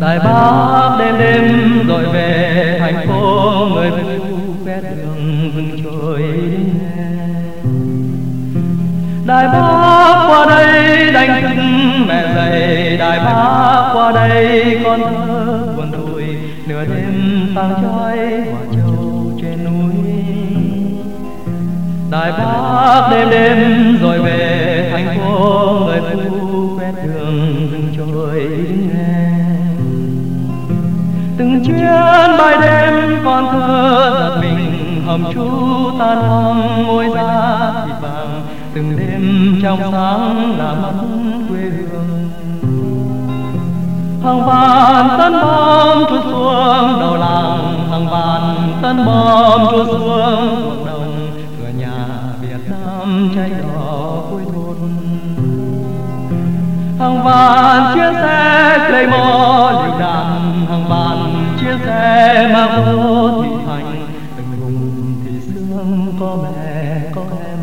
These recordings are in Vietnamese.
đại bác đêm đêm rồi về, thành phố người phu quét đường rừng trôi đại bác qua đây đánh thức mẹ dậy đại bác qua đây con thơ buồn đùi nửa đêm sang trói quả trâu trên núi. Đại bác đêm đêm rồi về, thành phố người phu quét đường rừng trôi nghe. Từng chuyến bay đêm con thơ giật mình, Hầm chú tan hoang môi da thịt vàng. Từng đêm trong sáng là mắt quê hương. Hàng vạn tân bom trút xuống, đầu làng hàng vạn tân bom trút xuống. Hàng vạn chiếc xe Claymore liều đạn hàng vạn chiếc xe mang vô thị thành. Từng vùng thì xương có mẹ, có em.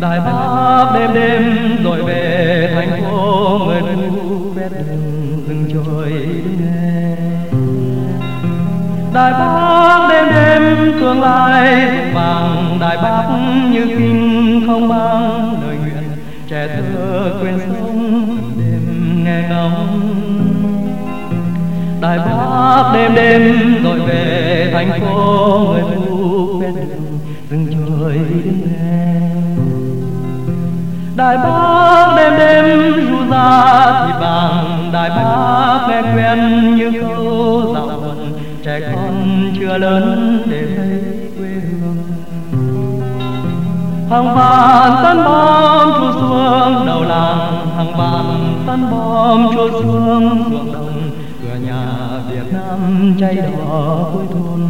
Đại bác đêm đêm rồi về thành phố người ngu vét đường từng trôi nghe Đại bác đêm đêm tương lai, vàng Đại bác như kinh không mang. Trẻ thơ quên sống đêm nghe ngóng Đại bác đêm đêm rồi về thành phố người phụ bên đường rừng trời đêm, Đại bác đêm đêm ru ra thì vàng Đại bác nghe quen như câu dạo buồn Trẻ con chưa lớn để thấy. Hàng vạn tan bom chúa xuống, đầu làng Hàng vạn tan bom chúa xuống. Ruộng đồng Cửa nhà Việt Nam cháy đỏ cuối thôn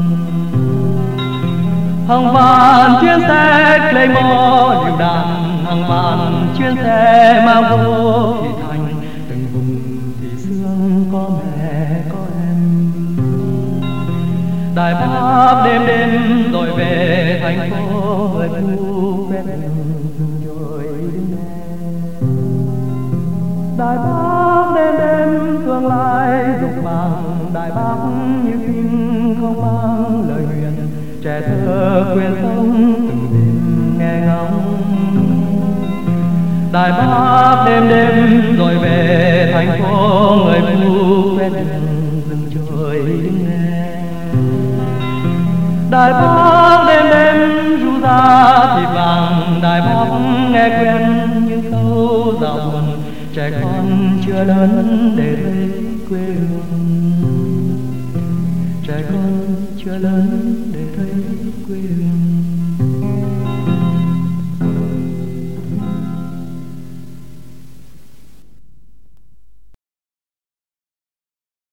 hàng vạn chiến xe Claymore liều đạn hàng vạn chiến xe mang vô thị thành đại bác đêm đêm rồi về thành phố người phu đường rồi đại bác đêm đêm tương lai dục vàng. Đại bác như kinh không mang lời nguyện trẻ thơ quên sống từng đêm nghe ngóng. Đại bác đêm đêm rồi về thành phố người phu đường rừng trôi đại bác đêm đêm ru ra thì vàng. Đại bác nghe quen như câu dạo buồn. Trẻ con chưa lớn để thấy quê hương. Trẻ con chưa lớn để thấy quê hương.